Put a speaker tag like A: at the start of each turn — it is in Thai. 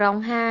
A: ร้องไห้